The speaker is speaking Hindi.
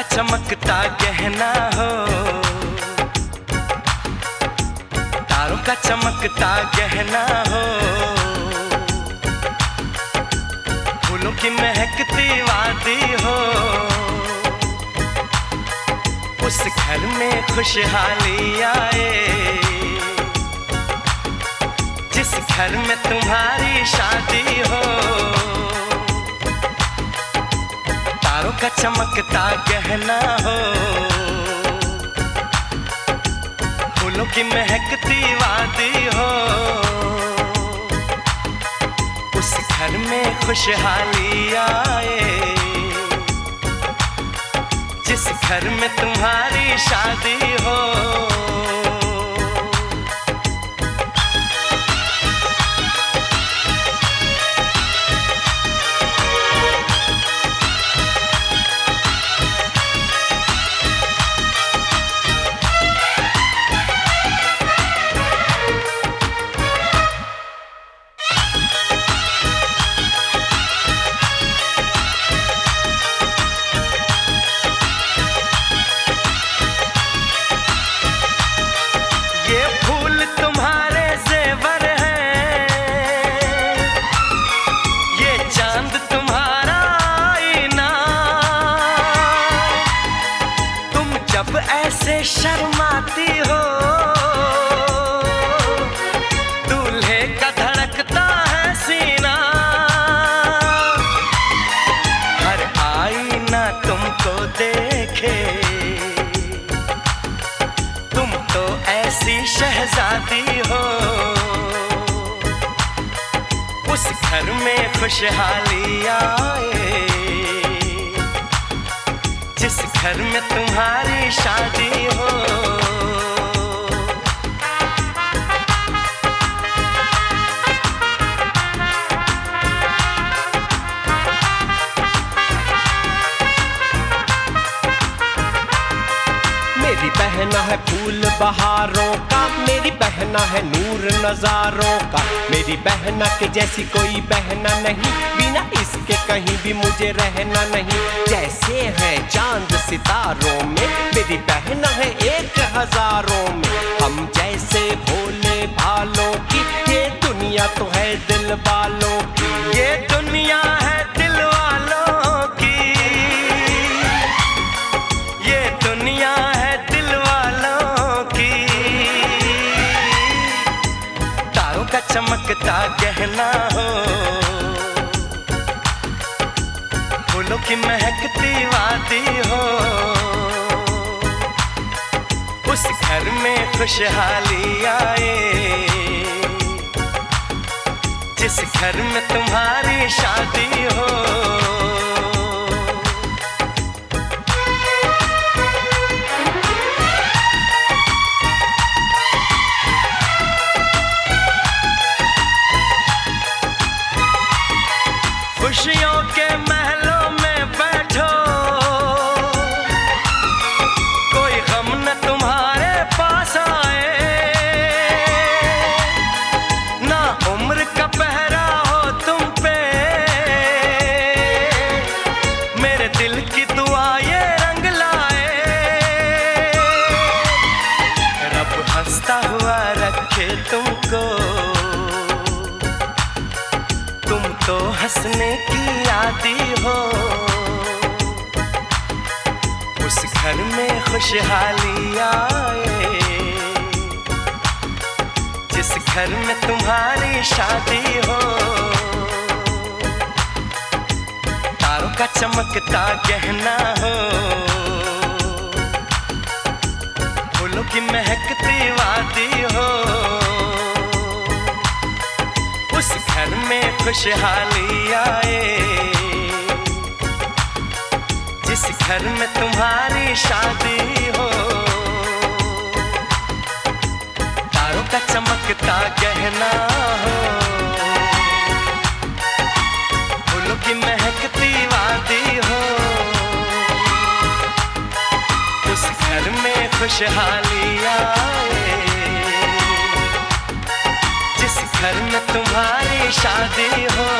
चमकता गहना हो। तारों का चमकता गहना हो। फूलों की महकती वादी हो। उस घर में खुशहाली आए। जिस घर में तुम्हारी शादी चमकता गहना हो। फूलों की महकती वादी हो। उस घर में खुशहाली आए। जिस घर में तुम्हारी शादी हो। शर्माती हो। दूल्हे का धड़कता है सीना। हर आईना तुमको देखे। तुम तो ऐसी शहजादी हो। उस घर में खुशहाली आए। जिस घर में तुम्हारी शादी मेरी बहना है फूल बहारों का, मेरी बहना है नूर नजारों का। मेरी बहना के जैसी कोई बहना नहीं, बिना इसके कहीं भी मुझे रहना नहीं। जैसे है चाँद सितारों में, मेरी बहना है एक हज़ारों में। हम जैसे भोले भालों की, ये दुनिया तो है दिल वालों की। ये दुनिया चमकता गहना हो। फूलों की महकती वादी हो। उस घर में खुशहाली आए। जिस घर में तुम्हारी शादी हो। तो हंसने की आदि हो। उस घर में खुशहाली आए। जिस घर में तुम्हारी शादी हो। तारों का चमकता गहना हो। फूलों की महकती वादी हो। घर में खुशहाली आए। जिस घर में तुम्हारी शादी हो, तारों का चमकता गहना हो, फूलों की महकती वादी हो, उस घर में खुशहाली आए। घर में तुम्हारी शादी हो